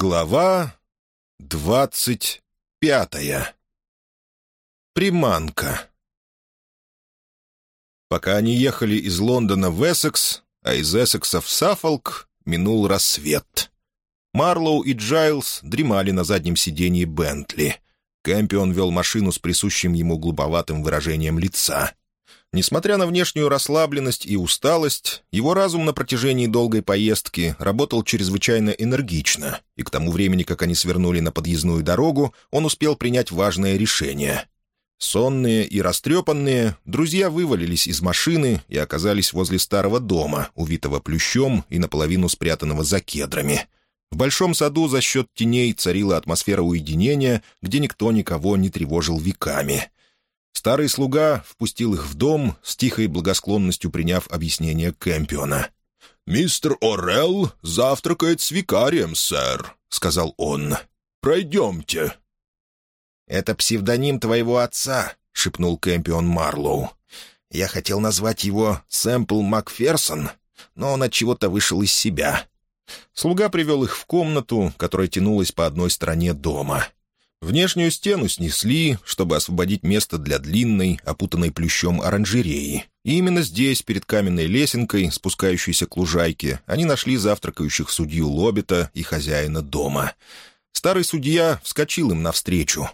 Глава двадцать пятая. Приманка. Пока они ехали из Лондона в Эссекс, а из Эссекса в Саффолк, минул рассвет. Марлоу и Джайлз дремали на заднем сиденье Бентли. Кэмпион вел машину с присущим ему глуповатым выражением лица. Несмотря на внешнюю расслабленность и усталость, его разум на протяжении долгой поездки работал чрезвычайно энергично, и к тому времени, как они свернули на подъездную дорогу, он успел принять важное решение. Сонные и растрепанные, друзья вывалились из машины и оказались возле старого дома, увитого плющом и наполовину спрятанного за кедрами. В большом саду за счет теней царила атмосфера уединения, где никто никого не тревожил веками — Старый слуга впустил их в дом, с тихой благосклонностью приняв объяснение Кэмпиона. «Мистер Орелл завтракает с викарием, сэр», — сказал он. «Пройдемте». «Это псевдоним твоего отца», — шепнул Кэмпион Марлоу. «Я хотел назвать его Сэмпл Макферсон, но он от чего-то вышел из себя». Слуга привел их в комнату, которая тянулась по одной стороне дома — Внешнюю стену снесли, чтобы освободить место для длинной, опутанной плющом оранжереи. И именно здесь, перед каменной лесенкой, спускающейся к лужайке, они нашли завтракающих судью Лоббита и хозяина дома. Старый судья вскочил им навстречу.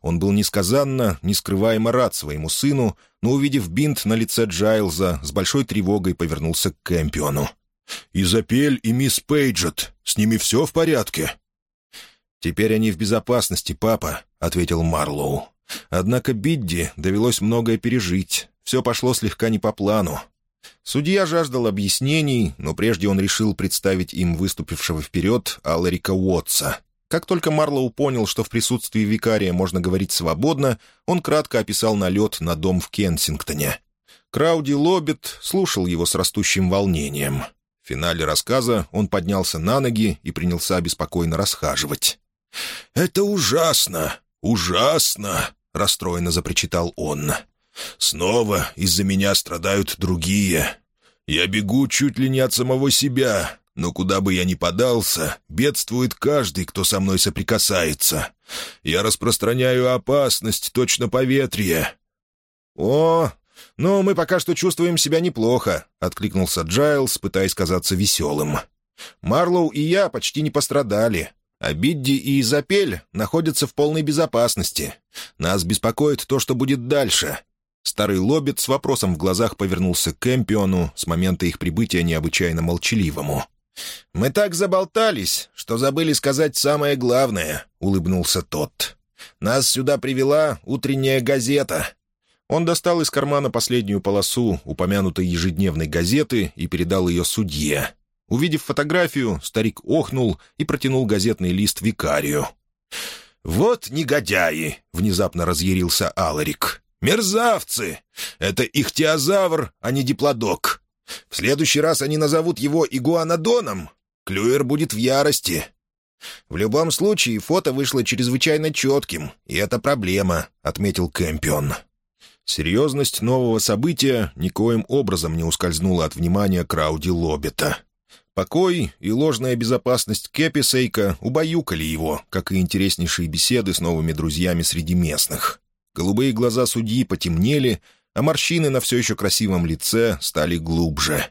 Он был несказанно, нескрываемо рад своему сыну, но, увидев бинт на лице Джайлза, с большой тревогой повернулся к Кэмпиону. «Изапель и мисс Пейджет, с ними все в порядке?» «Теперь они в безопасности, папа», — ответил Марлоу. «Однако Бидди довелось многое пережить. Все пошло слегка не по плану». Судья жаждал объяснений, но прежде он решил представить им выступившего вперед Аларика Уотса. Как только Марлоу понял, что в присутствии викария можно говорить свободно, он кратко описал налет на дом в Кенсингтоне. Крауди Лоббит слушал его с растущим волнением. В финале рассказа он поднялся на ноги и принялся беспокойно расхаживать. «Это ужасно! Ужасно!» — расстроенно запричитал он. «Снова из-за меня страдают другие. Я бегу чуть ли не от самого себя, но куда бы я ни подался, бедствует каждый, кто со мной соприкасается. Я распространяю опасность точно поветрие». «О, ну, мы пока что чувствуем себя неплохо», — откликнулся Джайлз, пытаясь казаться веселым. «Марлоу и я почти не пострадали. А Бидди и Изапель находятся в полной безопасности. Нас беспокоит то, что будет дальше». Старый лоббит с вопросом в глазах повернулся к Эмпиону с момента их прибытия необычайно молчаливому. «Мы так заболтались, что забыли сказать самое главное», — улыбнулся тот. «Нас сюда привела утренняя газета». Он достал из кармана последнюю полосу упомянутой ежедневной газеты и передал ее судье. Увидев фотографию, старик охнул и протянул газетный лист викарию. «Вот негодяи!» — внезапно разъярился Аларик. «Мерзавцы! Это ихтиозавр, а не диплодок. В следующий раз они назовут его игуанодоном. Клюер будет в ярости». «В любом случае, фото вышло чрезвычайно четким, и это проблема», — отметил Кэмпион. Серьезность нового события никоим образом не ускользнула от внимания Крауди Лоббета. Покой и ложная безопасность Кэпи Сейка убаюкали его, как и интереснейшие беседы с новыми друзьями среди местных. Голубые глаза судьи потемнели, а морщины на все еще красивом лице стали глубже.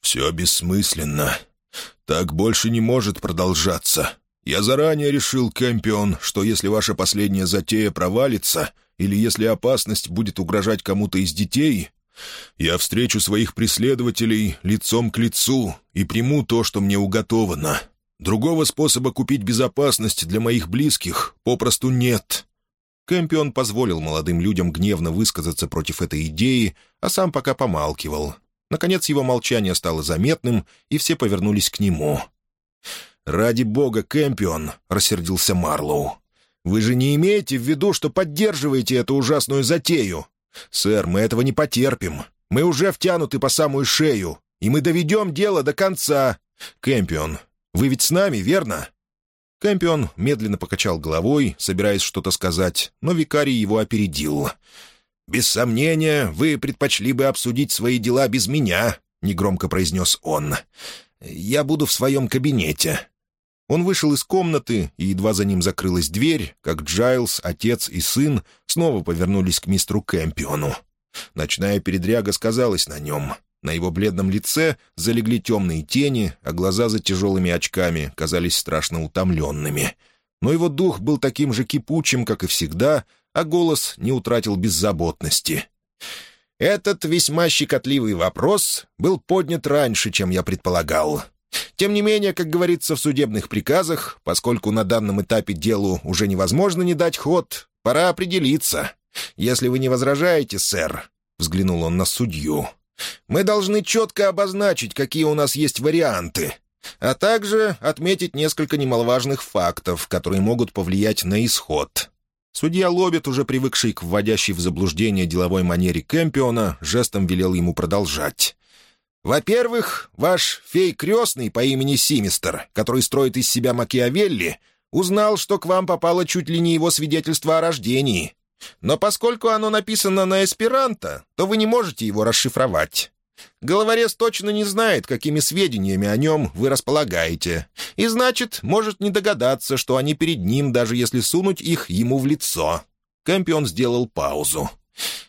«Все бессмысленно. Так больше не может продолжаться. Я заранее решил, Кэмпион, что если ваша последняя затея провалится, или если опасность будет угрожать кому-то из детей, я встречу своих преследователей лицом к лицу и приму то, что мне уготовано. Другого способа купить безопасность для моих близких попросту нет». Кэмпион позволил молодым людям гневно высказаться против этой идеи, а сам пока помалкивал. Наконец его молчание стало заметным, и все повернулись к нему. «Ради бога, Кэмпион!» — рассердился Марлоу. «Вы же не имеете в виду, что поддерживаете эту ужасную затею? «Сэр, мы этого не потерпим. Мы уже втянуты по самую шею, и мы доведем дело до конца. Кэмпион, вы ведь с нами, верно?» Кэмпион медленно покачал головой, собираясь что-то сказать, но викарий его опередил. «Без сомнения, вы предпочли бы обсудить свои дела без меня», — негромко произнес он. «Я буду в своем кабинете». Он вышел из комнаты, и едва за ним закрылась дверь, как Джайлз, отец и сын снова повернулись к мистеру Кэмпиону. Ночная передряга сказалась на нем. На его бледном лице залегли темные тени, а глаза за тяжелыми очками казались страшно утомленными. Но его дух был таким же кипучим, как и всегда, а голос не утратил беззаботности. «Этот весьма щекотливый вопрос был поднят раньше, чем я предполагал. Тем не менее, как говорится в судебных приказах, поскольку на данном этапе делу уже невозможно не дать ход, пора определиться. Если вы не возражаете, сэр, — взглянул он на судью, — мы должны четко обозначить, какие у нас есть варианты, а также отметить несколько немаловажных фактов, которые могут повлиять на исход. Судья Лоббит, уже привыкший к вводящей в заблуждение деловой манере Кэмпиона, жестом велел ему продолжать. Во-первых, ваш фей крестный по имени Симистер, который строит из себя Макиавелли, узнал, что к вам попало чуть ли не его свидетельство о рождении. Но поскольку оно написано на эсперанто, то вы не можете его расшифровать. Головорез точно не знает, какими сведениями о нем вы располагаете, и, значит, может не догадаться, что они перед ним, даже если сунуть их ему в лицо. Кэмпион сделал паузу.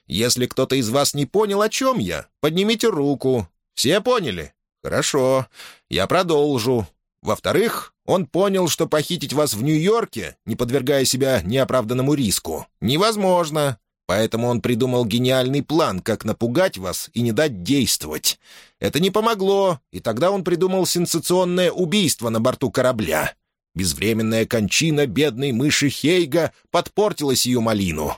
«Если кто-то из вас не понял, о чем я, поднимите руку, все поняли? Хорошо. Я продолжу. Во-вторых, он понял, что похитить вас в Нью-Йорке, не подвергая себя неоправданному риску, невозможно. Поэтому он придумал гениальный план, как напугать вас и не дать действовать. Это не помогло, и тогда он придумал сенсационное убийство на борту корабля. Безвременная кончина бедной мыши Хейга подпортила сию малину.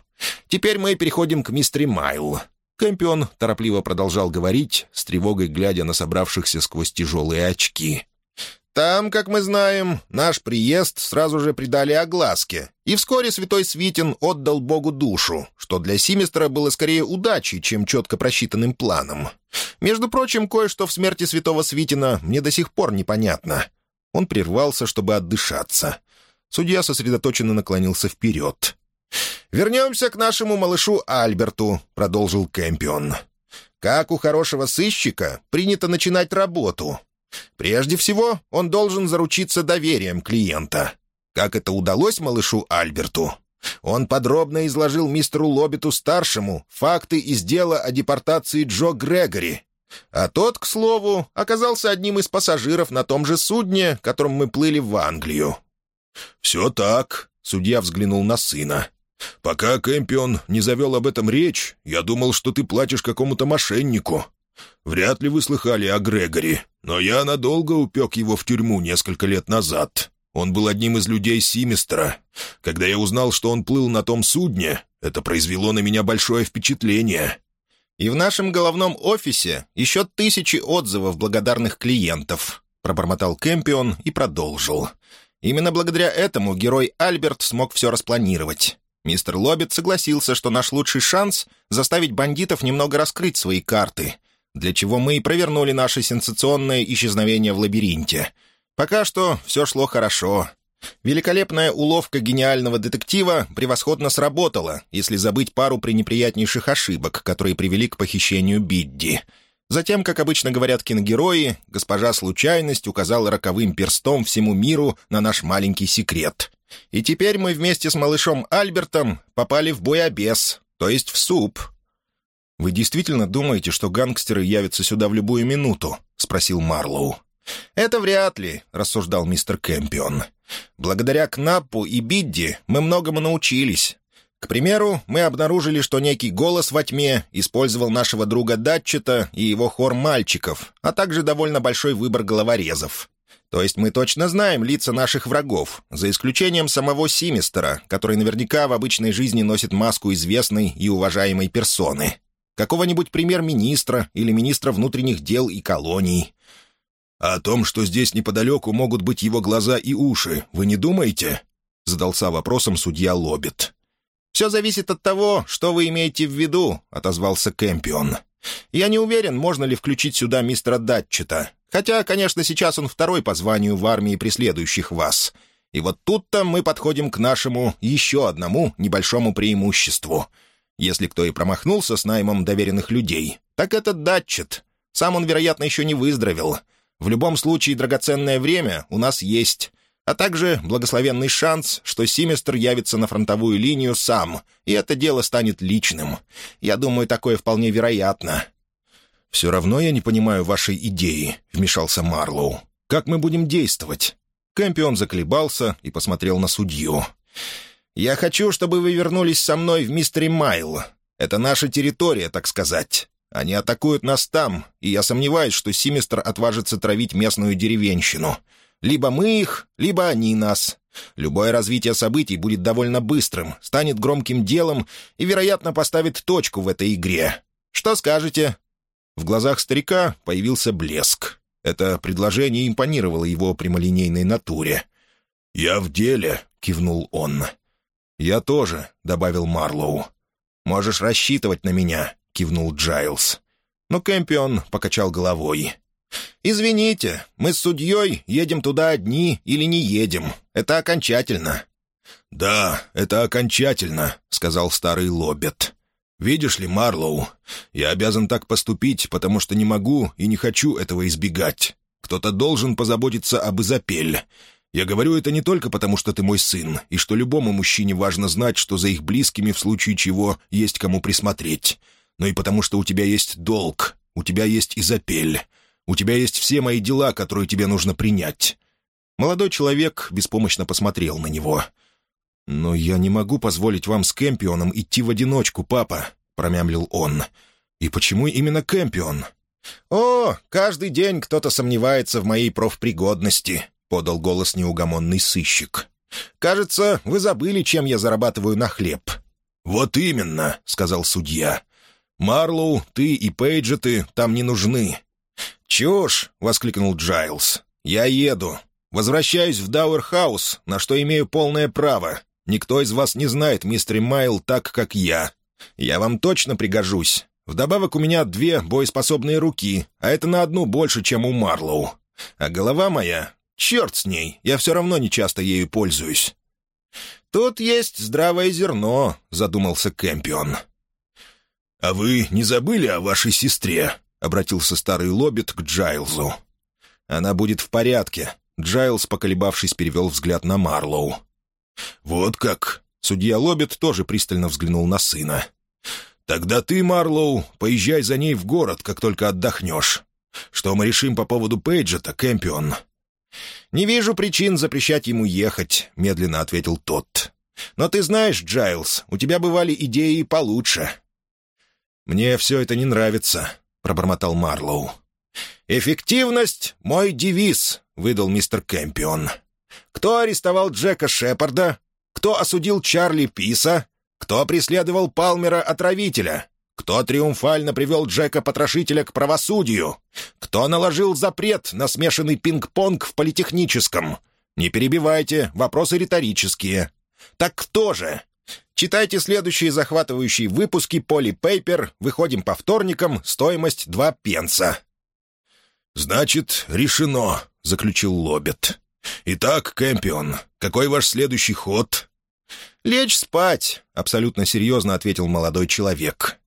Теперь мы переходим к мистере Майл. Кэмпион торопливо продолжал говорить, с тревогой глядя на собравшихся сквозь тяжелые очки. «Там, как мы знаем, наш приезд сразу же придали огласке, и вскоре святой Свитин отдал Богу душу, что для Симестра было скорее удачей, чем четко просчитанным планом. Между прочим, кое-что в смерти святого Свитина мне до сих пор непонятно». Он прервался, чтобы отдышаться. Судья сосредоточенно наклонился вперед. «Вернемся к нашему малышу Альберту», — продолжил Кэмпион. «Как у хорошего сыщика принято начинать работу. Прежде всего, он должен заручиться доверием клиента. Как это удалось малышу Альберту? Он подробно изложил мистеру Лоббиту-старшему факты из дела о депортации Джо Грегори. А тот, к слову, оказался одним из пассажиров на том же судне, которым мы плыли в Англию». «Все так», — судья взглянул на сына. «Пока Кэмпион не завел об этом речь, я думал, что ты платишь какому-то мошеннику. Вряд ли вы слыхали о Грегори, но я надолго упек его в тюрьму несколько лет назад. Он был одним из людей Симестра. Когда я узнал, что он плыл на том судне, это произвело на меня большое впечатление». «И в нашем головном офисе еще тысячи отзывов благодарных клиентов», — пробормотал Кэмпион и продолжил. «Именно благодаря этому герой Альберт смог все распланировать. Мистер Лоббит согласился, что наш лучший шанс — заставить бандитов немного раскрыть свои карты, для чего мы и провернули наше сенсационное исчезновение в лабиринте. Пока что все шло хорошо. Великолепная уловка гениального детектива превосходно сработала, если забыть пару пренеприятнейших ошибок, которые привели к похищению Бидди. Затем, как обычно говорят киногерои, госпожа Случайность указала роковым перстом всему миру на наш маленький секрет. И теперь мы вместе с малышом Альбертом попали в боябес, то есть в суп. «Вы действительно думаете, что гангстеры явятся сюда в любую минуту?» — спросил Марлоу. «Это вряд ли», — рассуждал мистер Кэмпион. «Благодаря Кнаппу и Бидди мы многому научились. К примеру, мы обнаружили, что некий голос во тьме использовал нашего друга Датчета и его хор мальчиков, а также довольно большой выбор головорезов. То есть мы точно знаем лица наших врагов, за исключением самого Симистера, который наверняка в обычной жизни носит маску известной и уважаемой персоны. Какого-нибудь премьер-министра или министра внутренних дел и колоний. А «О том, что здесь неподалеку могут быть его глаза и уши, вы не думаете?» — задался вопросом судья Лоббит. «Все зависит от того, что вы имеете в виду», — отозвался Кэмпион. «Я не уверен, можно ли включить сюда мистера Датчета, Хотя, конечно, сейчас он второй по званию в армии преследующих вас. И вот тут-то мы подходим к нашему еще одному небольшому преимуществу. Если кто и промахнулся с наймом доверенных людей, так это Датчет. Сам он, вероятно, еще не выздоровел. В любом случае, драгоценное время у нас есть. а также благословенный шанс, что Симестр явится на фронтовую линию сам, и это дело станет личным. Я думаю, такое вполне вероятно». «Все равно я не понимаю вашей идеи», — вмешался Марлоу. «Как мы будем действовать?» Кэмпион заколебался и посмотрел на судью. «Я хочу, чтобы вы вернулись со мной в Мистери Майл. Это наша территория, так сказать. Они атакуют нас там, и я сомневаюсь, что Симестр отважится травить местную деревенщину. Либо мы их, либо они нас. Любое развитие событий будет довольно быстрым, станет громким делом и, вероятно, поставит точку в этой игре. Что скажете?» В глазах старика появился блеск. Это предложение импонировало его прямолинейной натуре. «Я в деле», — кивнул он. «Я тоже», — добавил Марлоу. «Можешь рассчитывать на меня», — кивнул Джайлз. Но Кэмпион покачал головой. «Извините, мы с судьей едем туда одни или не едем. Это окончательно». «Да, это окончательно», — сказал старый Лоббет. «Видишь ли, Марлоу, я обязан так поступить, потому что не могу и не хочу этого избегать. Кто-то должен позаботиться об Изапель. Я говорю это не только потому, что ты мой сын, и что любому мужчине важно знать, что за их близкими в случае чего есть кому присмотреть, но и потому, что у тебя есть долг, у тебя есть Изапель, у тебя есть все мои дела, которые тебе нужно принять». Молодой человек беспомощно посмотрел на него. «Но я не могу позволить вам с Кэмпионом идти в одиночку, папа», — промямлил он. «И почему именно Кэмпион?» «О, каждый день кто-то сомневается в моей профпригодности», — подал голос неугомонный сыщик. «Кажется, вы забыли, чем я зарабатываю на хлеб». «Вот именно», — сказал судья. «Марлоу, ты и Пейджеты там не нужны». «Чушь!» — воскликнул Джайлз. «Я еду. Возвращаюсь в Дауэрхаус, на что имею полное право. Никто из вас не знает мистер Майл так, как я. Я вам точно пригожусь. Вдобавок у меня две боеспособные руки, а это на одну больше, чем у Марлоу. А голова моя Черт с ней, я все равно не часто ею пользуюсь». «Тут есть здравое зерно», — задумался Кэмпион. «А вы не забыли о вашей сестре?» — обратился старый лоббит к Джайлзу. «Она будет в порядке», — Джайлз, поколебавшись, перевел взгляд на Марлоу. «Вот как?» — судья Лоббит тоже пристально взглянул на сына. «Тогда ты, Марлоу, поезжай за ней в город, как только отдохнешь. Что мы решим по поводу Пейджета, Кэмпион?» «Не вижу причин запрещать ему ехать», — медленно ответил тот. «Но ты знаешь, Джайлз, у тебя бывали идеи получше». «Мне все это не нравится», — пробормотал Марлоу. «Эффективность — мой девиз», — выдал мистер Кэмпион. «Кто арестовал Джека Шепарда? Кто осудил Чарли Писа? Кто преследовал Палмера-отравителя? Кто триумфально привел Джека-потрошителя к правосудию? Кто наложил запрет на смешанный пинг-понг в политехническом? Не перебивайте, вопросы риторические. Так кто же? Читайте следующие захватывающие выпуски «Поли Пейпер». Выходим по вторникам. Стоимость два пенса. «Значит, решено», — заключил Лобет. «Итак, Кэмпион, какой ваш следующий ход?» «Лечь спать», — абсолютно серьезно ответил молодой человек.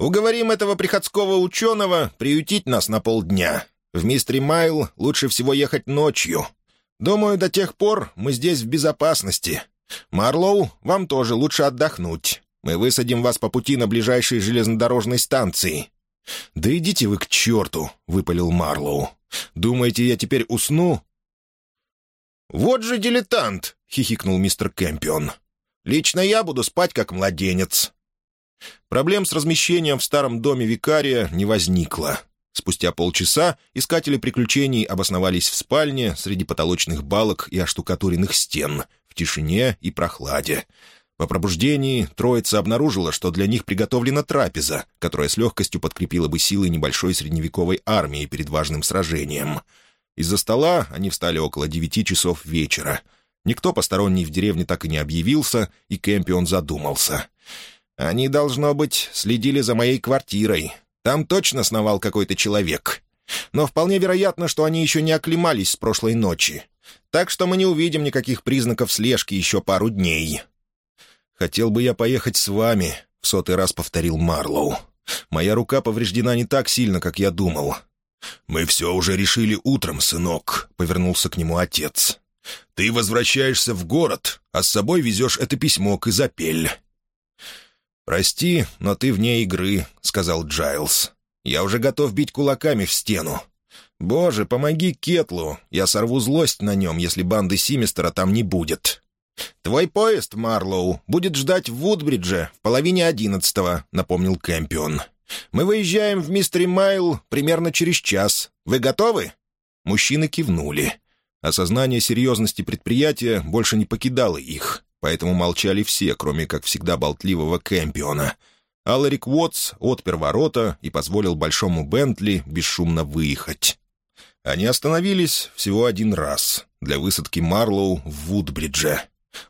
Уговорим этого приходского ученого приютить нас на полдня. В Мистери Майл лучше всего ехать ночью. Думаю, до тех пор мы здесь в безопасности. Марлоу, вам тоже лучше отдохнуть. Мы высадим вас по пути на ближайшей железнодорожной станции». «Да идите вы к черту!» — выпалил Марлоу. «Думаете, я теперь усну?» «Вот же дилетант!» — хихикнул мистер Кэмпион. «Лично я буду спать, как младенец. Проблем с размещением в старом доме викария не возникло. Спустя полчаса искатели приключений обосновались в спальне среди потолочных балок и оштукатуренных стен, в тишине и прохладе. По пробуждении троица обнаружила, что для них приготовлена трапеза, которая с легкостью подкрепила бы силы небольшой средневековой армии перед важным сражением. Из-за стола они встали около девяти часов вечера. Никто посторонний в деревне так и не объявился, и Кэмпион задумался — они, должно быть, следили за моей квартирой. Там точно сновал какой-то человек. Но вполне вероятно, что они еще не оклемались с прошлой ночи. Так что мы не увидим никаких признаков слежки еще пару дней. «Хотел бы я поехать с вами», — в сотый раз повторил Марлоу. «Моя рука повреждена не так сильно, как я думал». «Мы все уже решили утром, сынок», — повернулся к нему отец. Ты возвращаешься в город, а с собой везешь это письмо к Изапель». «Прости, но ты вне игры», — сказал Джайлз. «Я уже готов бить кулаками в стену. Боже, помоги Кетлу, я сорву злость на нем, если банды Симистера там не будет». «Твой поезд, Марлоу, будет ждать в Вудбридже в половине одиннадцатого», — напомнил Кэмпион. «Мы выезжаем в Мистери Майл примерно через час. Вы готовы?» Мужчины кивнули. Осознание серьезности предприятия больше не покидало их, поэтому молчали все, кроме, как всегда, болтливого Кэмпиона. Аларик Уотс отпер ворота и позволил большому Бентли бесшумно выехать. Они остановились всего один раз для высадки Марлоу в Вудбридже.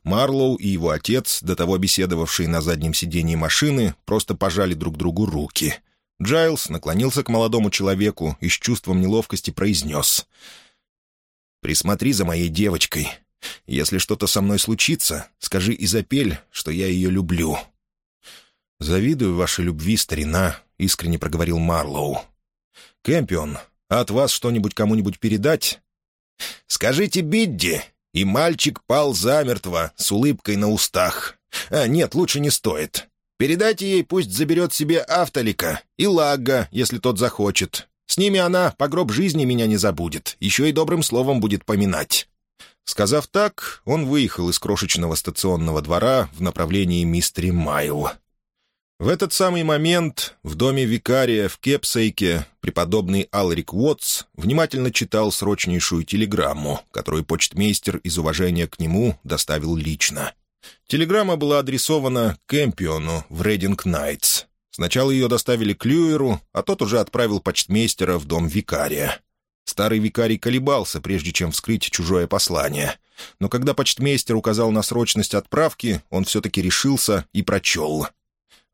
Марлоу и его отец, до того беседовавшие на заднем сидении машины, просто пожали друг другу руки. Джайлз наклонился к молодому человеку и с чувством неловкости произнес. «Присмотри за моей девочкой. Если что-то со мной случится, скажи Изапель, что я ее люблю». «Завидую вашей любви, старина», — искренне проговорил Марлоу. «Кэмпион, а от вас что-нибудь кому-нибудь передать?» «Скажите Бидди, и мальчик пал замертво, с улыбкой на устах. А, нет, лучше не стоит. Передайте ей, пусть заберет себе Автолика и Лагга, если тот захочет. С ними она по гроб жизни меня не забудет, еще и добрым словом будет поминать». Сказав так, он выехал из крошечного стационного двора в направлении Мистери Майл. В этот самый момент в доме викария в Кепсейке преподобный Алрик Уотс внимательно читал срочнейшую телеграмму, которую почтмейстер из уважения к нему доставил лично. Телеграмма была адресована Кэмпиону в Рейдинг Найтс. Сначала ее доставили к Люеру, а тот уже отправил почтмейстера в дом викария. Старый викарий колебался, прежде чем вскрыть чужое послание. Но когда почтмейстер указал на срочность отправки, он все-таки решился и прочел —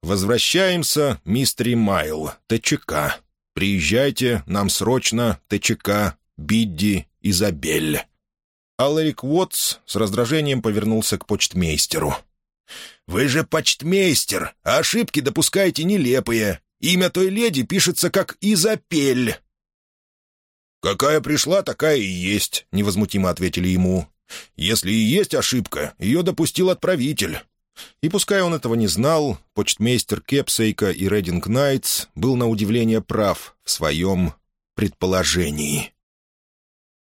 «Возвращаемся, мистери Майл, ТЧК. Приезжайте, нам срочно, ТЧК, Бидди, Изабель». Аларик Уотс с раздражением повернулся к почтмейстеру. «Вы же почтмейстер, а ошибки допускаете нелепые. Имя той леди пишется как Изапель». «Какая пришла, такая и есть», — невозмутимо ответили ему. «Если и есть ошибка, ее допустил отправитель. И пускай он этого не знал, почтмейстер Кепсейка и Рединг Найтс был на удивление прав в своем предположении.